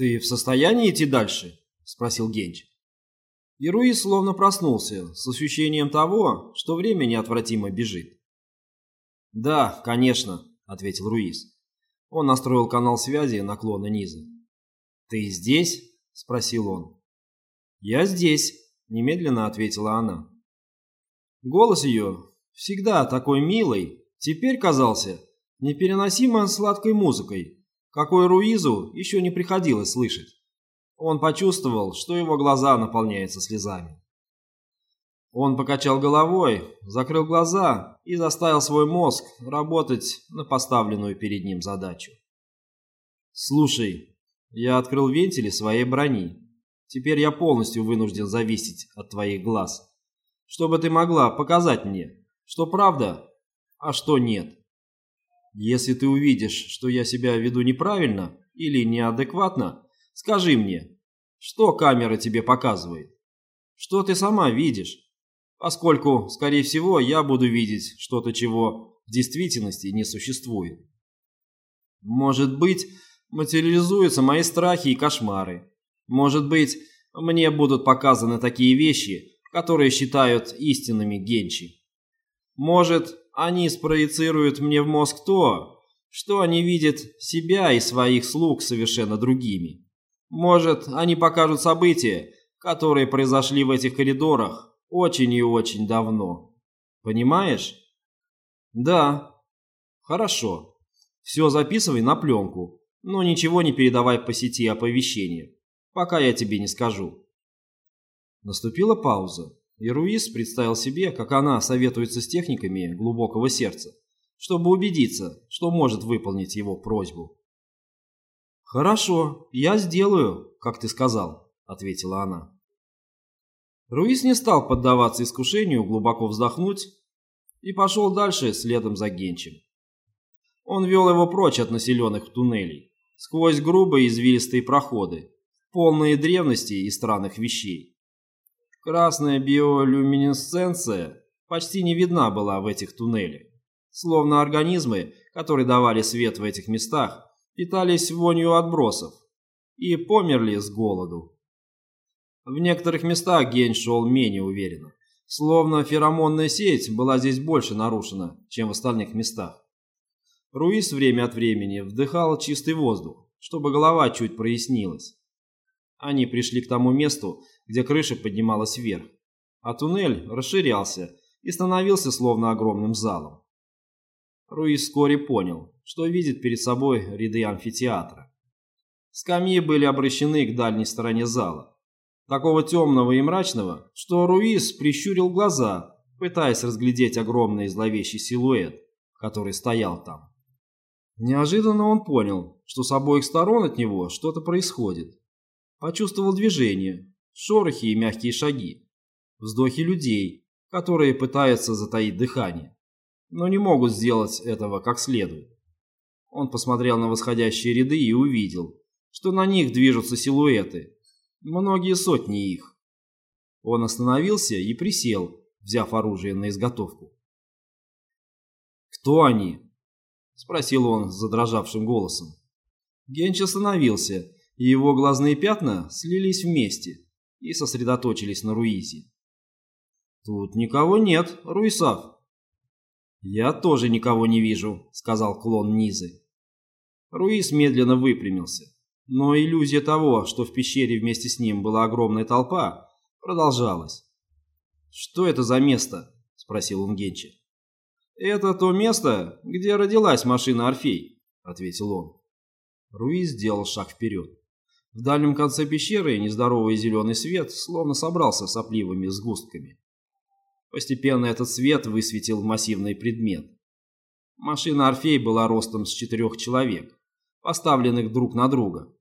«Ты в состоянии идти дальше?» — спросил Генч. И Руис словно проснулся с ощущением того, что время неотвратимо бежит. «Да, конечно», — ответил Руис. Он настроил канал связи наклона низа. «Ты здесь?» — спросил он. «Я здесь», — немедленно ответила она. Голос ее, всегда такой милый, теперь казался непереносимо сладкой музыкой, какой Руизу еще не приходилось слышать. Он почувствовал, что его глаза наполняются слезами. Он покачал головой, закрыл глаза и заставил свой мозг работать на поставленную перед ним задачу. «Слушай, я открыл вентили своей брони. Теперь я полностью вынужден зависеть от твоих глаз, чтобы ты могла показать мне, что правда, а что нет. Если ты увидишь, что я себя веду неправильно или неадекватно, скажи мне, что камера тебе показывает? Что ты сама видишь? Поскольку, скорее всего, я буду видеть что-то, чего в действительности не существует. Может быть, материализуются мои страхи и кошмары. Может быть, мне будут показаны такие вещи, которые считают истинными генчи. Может, они спроецируют мне в мозг то, что они видят себя и своих слуг совершенно другими. Может, они покажут события, которые произошли в этих коридорах очень и очень давно. Понимаешь? Да. Хорошо. Все записывай на пленку, но ничего не передавай по сети оповещения, пока я тебе не скажу. Наступила пауза, и Руис представил себе, как она советуется с техниками глубокого сердца, чтобы убедиться, что может выполнить его просьбу. «Хорошо, я сделаю, как ты сказал», — ответила она. Руис не стал поддаваться искушению глубоко вздохнуть и пошел дальше следом за Генчем. Он вел его прочь от населенных туннелей, сквозь грубые извилистые проходы, полные древности и странных вещей. Красная биолюминесценция почти не видна была в этих туннелях, словно организмы, которые давали свет в этих местах, питались вонью отбросов и померли с голоду. В некоторых местах Гень шел менее уверенно, словно феромонная сеть была здесь больше нарушена, чем в остальных местах. Руис время от времени вдыхал чистый воздух, чтобы голова чуть прояснилась. Они пришли к тому месту, где крыша поднималась вверх, а туннель расширялся и становился словно огромным залом. Руис вскоре понял, что видит перед собой ряды амфитеатра. Скамьи были обращены к дальней стороне зала, такого темного и мрачного, что Руис прищурил глаза, пытаясь разглядеть огромный зловещий силуэт, который стоял там. Неожиданно он понял, что с обоих сторон от него что-то происходит. Почувствовал движение, шорохи и мягкие шаги, вздохи людей, которые пытаются затаить дыхание но не могут сделать этого как следует. Он посмотрел на восходящие ряды и увидел, что на них движутся силуэты, многие сотни их. Он остановился и присел, взяв оружие на изготовку. «Кто они?» – спросил он задрожавшим голосом. Генч остановился, и его глазные пятна слились вместе и сосредоточились на Руизе. «Тут никого нет, Руисав», «Я тоже никого не вижу», — сказал клон Низы. Руис медленно выпрямился, но иллюзия того, что в пещере вместе с ним была огромная толпа, продолжалась. «Что это за место?» — спросил он Генча. «Это то место, где родилась машина Орфей», — ответил он. Руис сделал шаг вперед. В дальнем конце пещеры нездоровый зеленый свет словно собрался сопливыми сгустками. Постепенно этот свет высветил массивный предмет. Машина Орфей была ростом с четырех человек, поставленных друг на друга,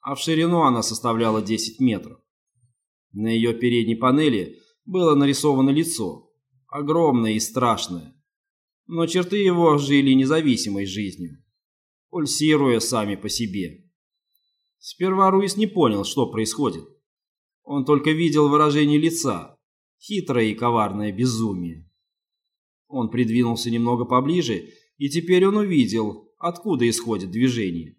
а в ширину она составляла 10 метров. На ее передней панели было нарисовано лицо, огромное и страшное, но черты его жили независимой жизнью, пульсируя сами по себе. Сперва Руис не понял, что происходит. Он только видел выражение лица, Хитрое и коварное безумие. Он придвинулся немного поближе, и теперь он увидел, откуда исходит движение.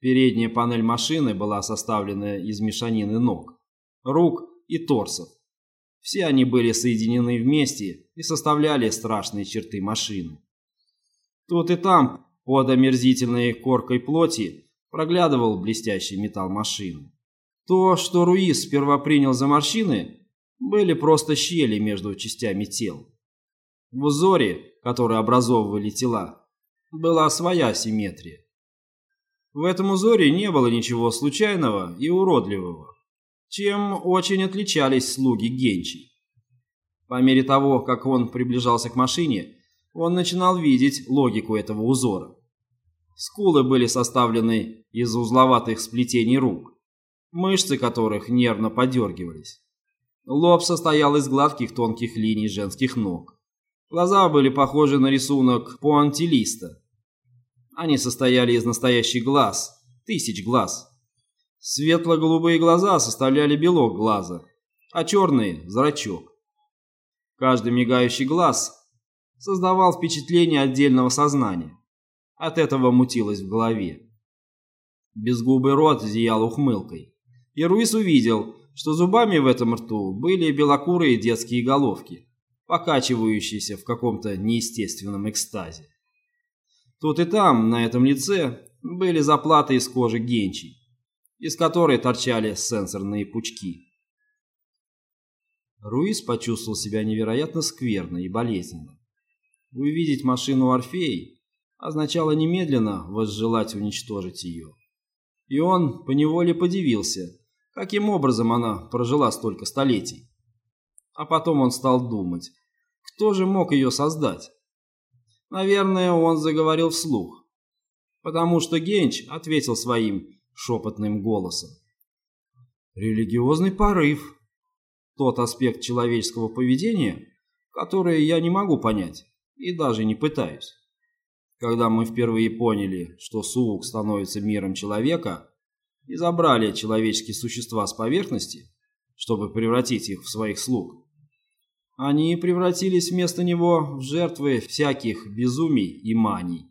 Передняя панель машины была составлена из мешанины ног, рук и торсов. Все они были соединены вместе и составляли страшные черты машины. Тут и там, под омерзительной коркой плоти, проглядывал блестящий металл машины. То, что Руис сперва принял за морщины, были просто щели между частями тел. В узоре, который образовывали тела, была своя симметрия. В этом узоре не было ничего случайного и уродливого, чем очень отличались слуги Генчи. По мере того, как он приближался к машине, он начинал видеть логику этого узора. Скулы были составлены из узловатых сплетений рук, мышцы которых нервно подергивались. Лоб состоял из гладких тонких линий женских ног. Глаза были похожи на рисунок пуантилиста. Они состояли из настоящих глаз, тысяч глаз. Светло-голубые глаза составляли белок глаза, а черные – зрачок. Каждый мигающий глаз создавал впечатление отдельного сознания. От этого мутилось в голове. Безгубый рот зиял ухмылкой. И Руис увидел, что зубами в этом рту были белокурые детские головки, покачивающиеся в каком-то неестественном экстазе. Тут и там, на этом лице, были заплаты из кожи генчий, из которой торчали сенсорные пучки. Руис почувствовал себя невероятно скверно и болезненно. Увидеть машину Орфей означало немедленно возжелать уничтожить ее. И он поневоле подивился, каким образом она прожила столько столетий. А потом он стал думать, кто же мог ее создать? Наверное, он заговорил вслух, потому что Генч ответил своим шепотным голосом. Религиозный порыв. Тот аспект человеческого поведения, который я не могу понять и даже не пытаюсь. Когда мы впервые поняли, что Суук становится миром человека, и забрали человеческие существа с поверхности, чтобы превратить их в своих слуг, они превратились вместо него в жертвы всяких безумий и маний.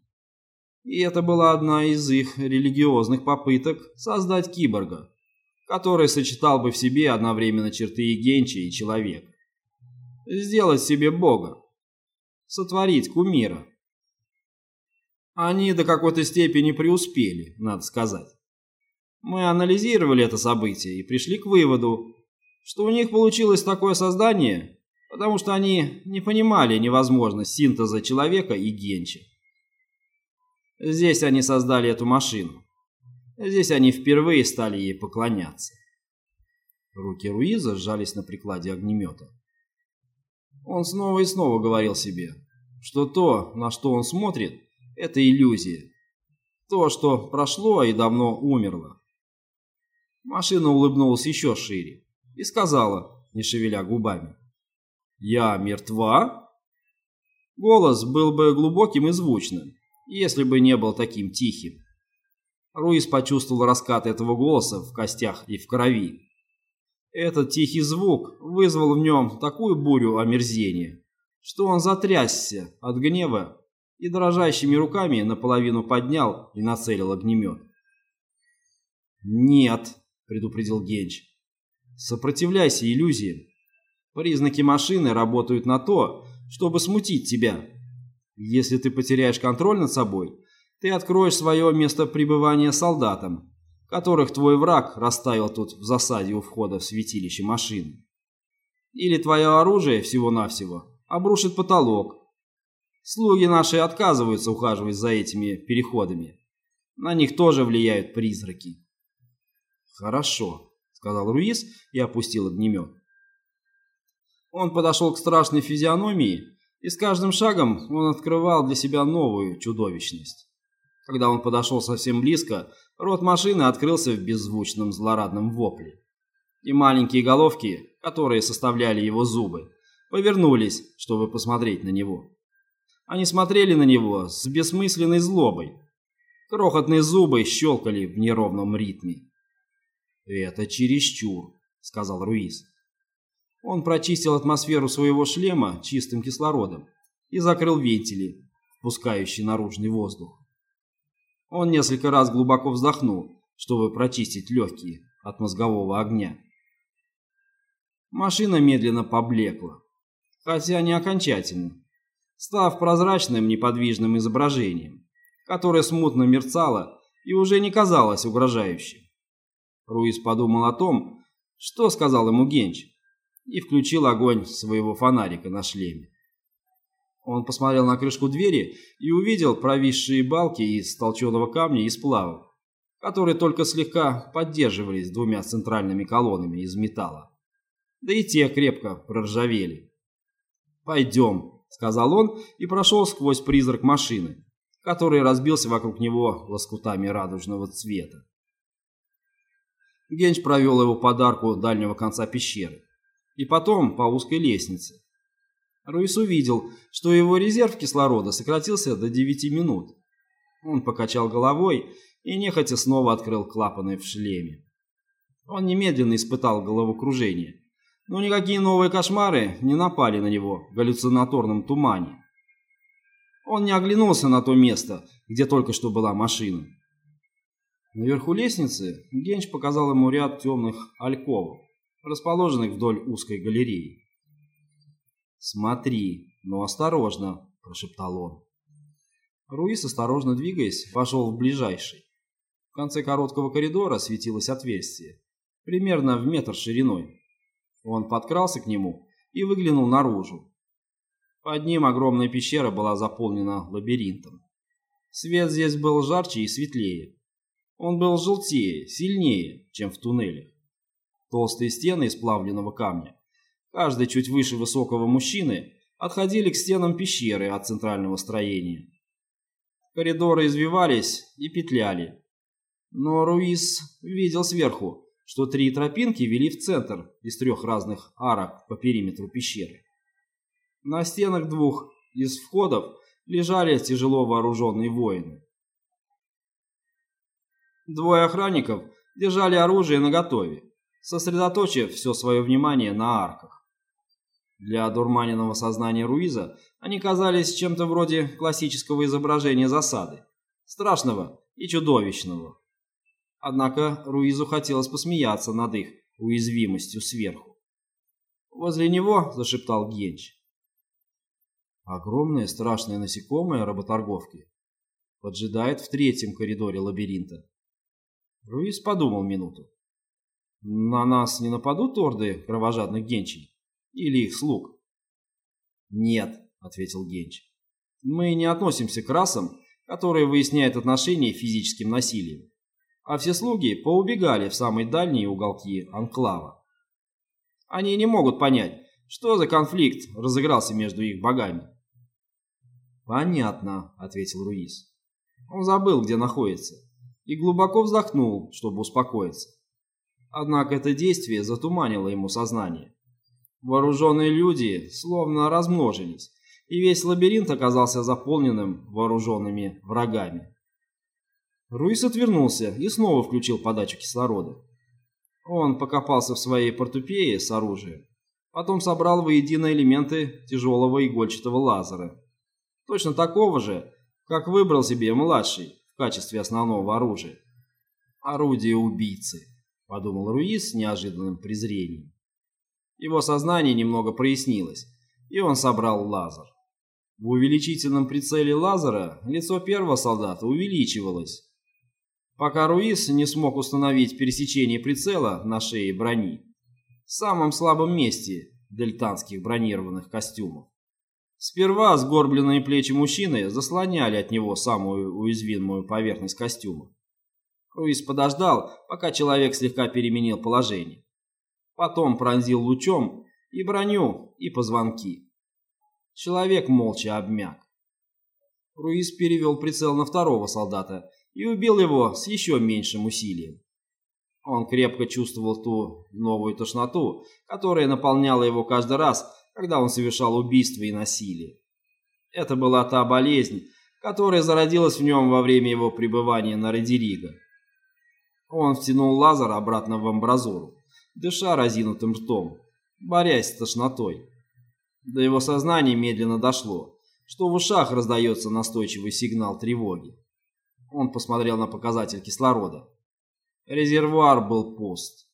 И это была одна из их религиозных попыток создать киборга, который сочетал бы в себе одновременно черты и генча, и человека. Сделать себе бога. Сотворить кумира. Они до какой-то степени преуспели, надо сказать. Мы анализировали это событие и пришли к выводу, что у них получилось такое создание, потому что они не понимали невозможность синтеза человека и генча. Здесь они создали эту машину. Здесь они впервые стали ей поклоняться. Руки Руиза сжались на прикладе огнемета. Он снова и снова говорил себе, что то, на что он смотрит, это иллюзия. То, что прошло и давно умерло. Машина улыбнулась еще шире и сказала, не шевеля губами. «Я мертва?» Голос был бы глубоким и звучным, если бы не был таким тихим. Руис почувствовал раскат этого голоса в костях и в крови. Этот тихий звук вызвал в нем такую бурю омерзения, что он затрясся от гнева и дрожащими руками наполовину поднял и нацелил огнемет. «Нет», — предупредил Генч, — «сопротивляйся иллюзиям. Признаки машины работают на то, чтобы смутить тебя. Если ты потеряешь контроль над собой, ты откроешь свое место пребывания солдатам, которых твой враг расставил тут в засаде у входа в святилище машины. Или твое оружие всего-навсего обрушит потолок, Слуги наши отказываются ухаживать за этими переходами. На них тоже влияют призраки. Хорошо, сказал Руис и опустил огнемет. Он подошел к страшной физиономии, и с каждым шагом он открывал для себя новую чудовищность. Когда он подошел совсем близко, рот машины открылся в беззвучном злорадном вопле. И маленькие головки, которые составляли его зубы, повернулись, чтобы посмотреть на него. Они смотрели на него с бессмысленной злобой. Крохотные зубы щелкали в неровном ритме. «Это чересчур», — сказал Руис. Он прочистил атмосферу своего шлема чистым кислородом и закрыл вентили, впускающие наружный воздух. Он несколько раз глубоко вздохнул, чтобы прочистить легкие от мозгового огня. Машина медленно поблекла, хотя не окончательно, став прозрачным неподвижным изображением, которое смутно мерцало и уже не казалось угрожающим. Руис подумал о том, что сказал ему Генч, и включил огонь своего фонарика на шлеме. Он посмотрел на крышку двери и увидел провисшие балки из толченого камня и сплавов, которые только слегка поддерживались двумя центральными колоннами из металла. Да и те крепко проржавели. «Пойдем», — сказал он и прошел сквозь призрак машины, который разбился вокруг него лоскутами радужного цвета. Генч провел его подарку дальнего конца пещеры и потом по узкой лестнице, Руис увидел, что его резерв кислорода сократился до 9 минут. Он покачал головой и нехотя снова открыл клапаны в шлеме. Он немедленно испытал головокружение, но никакие новые кошмары не напали на него в галлюцинаторном тумане. Он не оглянулся на то место, где только что была машина. Наверху лестницы Генч показал ему ряд темных альковов, расположенных вдоль узкой галереи. «Смотри, но осторожно», – прошептал он. Руис, осторожно двигаясь, пошел в ближайший. В конце короткого коридора светилось отверстие, примерно в метр шириной. Он подкрался к нему и выглянул наружу. Под ним огромная пещера была заполнена лабиринтом. Свет здесь был жарче и светлее. Он был желтее, сильнее, чем в туннелях. Толстые стены из плавленного камня каждый чуть выше высокого мужчины, отходили к стенам пещеры от центрального строения. Коридоры извивались и петляли. Но Руис видел сверху, что три тропинки вели в центр из трех разных арок по периметру пещеры. На стенах двух из входов лежали тяжело вооруженные воины. Двое охранников держали оружие наготове, сосредоточив все свое внимание на арках. Для одурманенного сознания Руиза они казались чем-то вроде классического изображения засады, страшного и чудовищного. Однако Руизу хотелось посмеяться над их уязвимостью сверху. Возле него зашептал Генч. Огромное страшное насекомое работорговки поджидает в третьем коридоре лабиринта. Руиз подумал минуту. На нас не нападут орды кровожадных генчей? Или их слуг? Нет, ответил Генч. Мы не относимся к расам, которые выясняют отношения физическим насилием. А все слуги поубегали в самые дальние уголки анклава. Они не могут понять, что за конфликт разыгрался между их богами. «Понятно», — ответил Руис. Он забыл, где находится, и глубоко вздохнул, чтобы успокоиться. Однако это действие затуманило ему сознание. Вооруженные люди словно размножились, и весь лабиринт оказался заполненным вооруженными врагами. Руис отвернулся и снова включил подачу кислорода. Он покопался в своей портупее с оружием, потом собрал воедино элементы тяжелого игольчатого лазера. Точно такого же, как выбрал себе младший в качестве основного оружия. «Орудие убийцы», — подумал Руис с неожиданным презрением. Его сознание немного прояснилось, и он собрал лазер. В увеличительном прицеле лазера лицо первого солдата увеличивалось, пока Руис не смог установить пересечение прицела на шее брони, самом слабом месте дельтанских бронированных костюмов. Сперва сгорбленные плечи мужчины заслоняли от него самую уязвимую поверхность костюма. Руис подождал, пока человек слегка переменил положение. Потом пронзил лучом и броню, и позвонки. Человек молча обмяк. Руис перевел прицел на второго солдата и убил его с еще меньшим усилием. Он крепко чувствовал ту новую тошноту, которая наполняла его каждый раз, когда он совершал убийство и насилие. Это была та болезнь, которая зародилась в нем во время его пребывания на Родериго. Он втянул лазер обратно в амбразуру дыша разинутым ртом, борясь с тошнотой. До его сознания медленно дошло, что в ушах раздается настойчивый сигнал тревоги. Он посмотрел на показатель кислорода. Резервуар был пуст.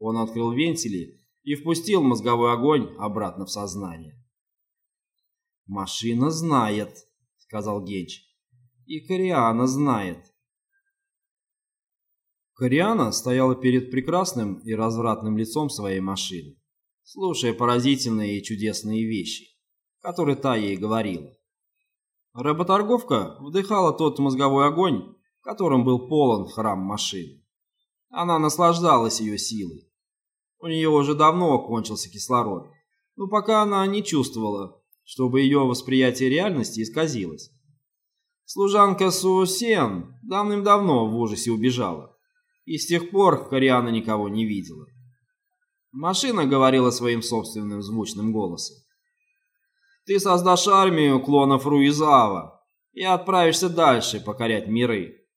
Он открыл вентили и впустил мозговой огонь обратно в сознание. «Машина знает», — сказал Генч. «И Кориана знает». Кориана стояла перед прекрасным и развратным лицом своей машины, слушая поразительные и чудесные вещи, которые та ей говорила. Работорговка вдыхала тот мозговой огонь, которым был полон храм машины. Она наслаждалась ее силой. У нее уже давно кончился кислород, но пока она не чувствовала, чтобы ее восприятие реальности исказилось. Служанка Суосен давным-давно в ужасе убежала, и с тех пор Кориана никого не видела. Машина говорила своим собственным звучным голосом. «Ты создашь армию клонов Руизава и отправишься дальше покорять миры.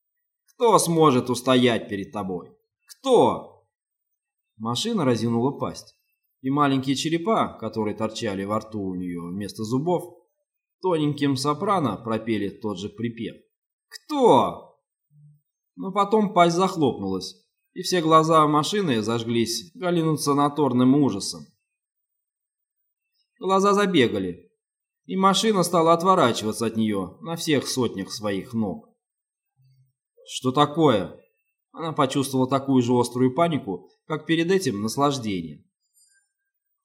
Кто сможет устоять перед тобой? Кто?» Машина разинула пасть и маленькие черепа, которые торчали во рту у нее вместо зубов, тоненьким сопрано пропели тот же припев. «Кто?» Но потом пасть захлопнулась, и все глаза машины зажглись галлюцинаторным ужасом. Глаза забегали, и машина стала отворачиваться от нее на всех сотнях своих ног. «Что такое?» Она почувствовала такую же острую панику, как перед этим наслаждение.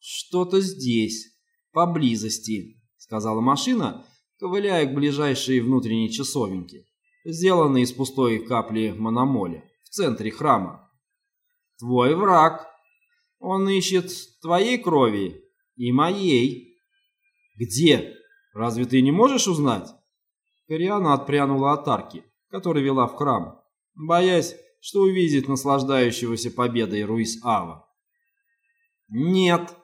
«Что-то здесь, поблизости», — сказала машина, ковыляя к ближайшей внутренней часовеньке, сделанной из пустой капли мономоля в центре храма. «Твой враг. Он ищет твоей крови и моей». «Где? Разве ты не можешь узнать?» Кориана отпрянула от арки, которая вела в храм, боясь, что увидит наслаждающегося победой Руис Ава. «Нет»,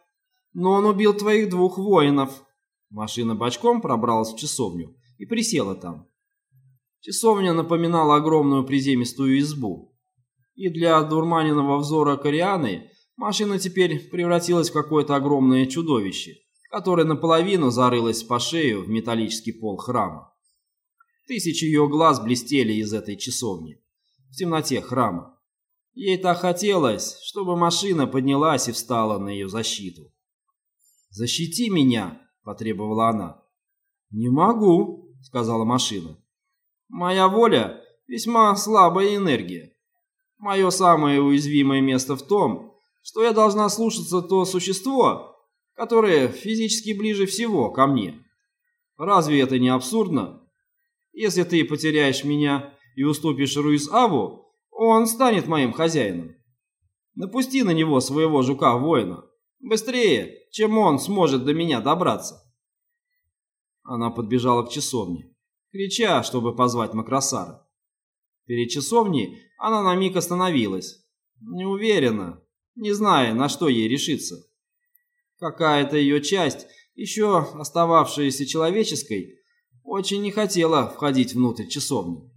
но он убил твоих двух воинов. Машина бочком пробралась в часовню и присела там. Часовня напоминала огромную приземистую избу. И для дурманенного взора Корианы машина теперь превратилась в какое-то огромное чудовище, которое наполовину зарылось по шею в металлический пол храма. Тысячи ее глаз блестели из этой часовни, в темноте храма. Ей так хотелось, чтобы машина поднялась и встала на ее защиту. «Защити меня!» – потребовала она. «Не могу», – сказала машина. «Моя воля – весьма слабая энергия. Мое самое уязвимое место в том, что я должна слушаться то существо, которое физически ближе всего ко мне. Разве это не абсурдно? Если ты потеряешь меня и уступишь Руис-Аву, он станет моим хозяином. Напусти на него своего жука-воина. Быстрее, чем он сможет до меня добраться. Она подбежала к часовне, крича, чтобы позвать Макросара. Перед часовней она на миг остановилась, неуверенно, не зная, на что ей решиться. Какая-то ее часть, еще остававшаяся человеческой, очень не хотела входить внутрь часовни.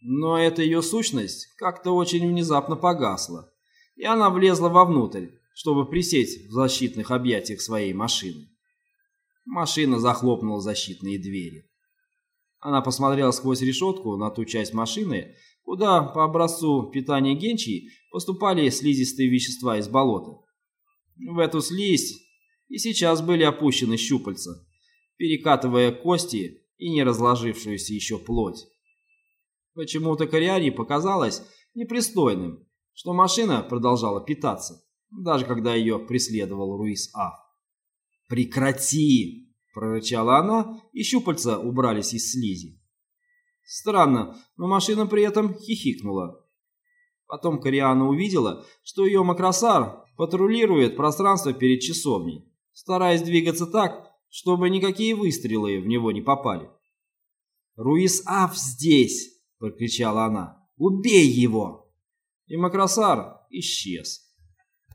Но эта ее сущность как-то очень внезапно погасла, и она влезла вовнутрь, чтобы присесть в защитных объятиях своей машины. Машина захлопнула защитные двери. Она посмотрела сквозь решетку на ту часть машины, куда по образцу питания Генчи поступали слизистые вещества из болота. В эту слизь и сейчас были опущены щупальца, перекатывая кости и не разложившуюся еще плоть. Почему-то Кориаре показалось непристойным, что машина продолжала питаться даже когда ее преследовал Руис А. «Прекрати!» – прорычала она, и щупальца убрались из слизи. Странно, но машина при этом хихикнула. Потом Кориана увидела, что ее макросар патрулирует пространство перед часовней, стараясь двигаться так, чтобы никакие выстрелы в него не попали. «Руис Аф здесь!» – прокричала она. «Убей его!» И макросар исчез.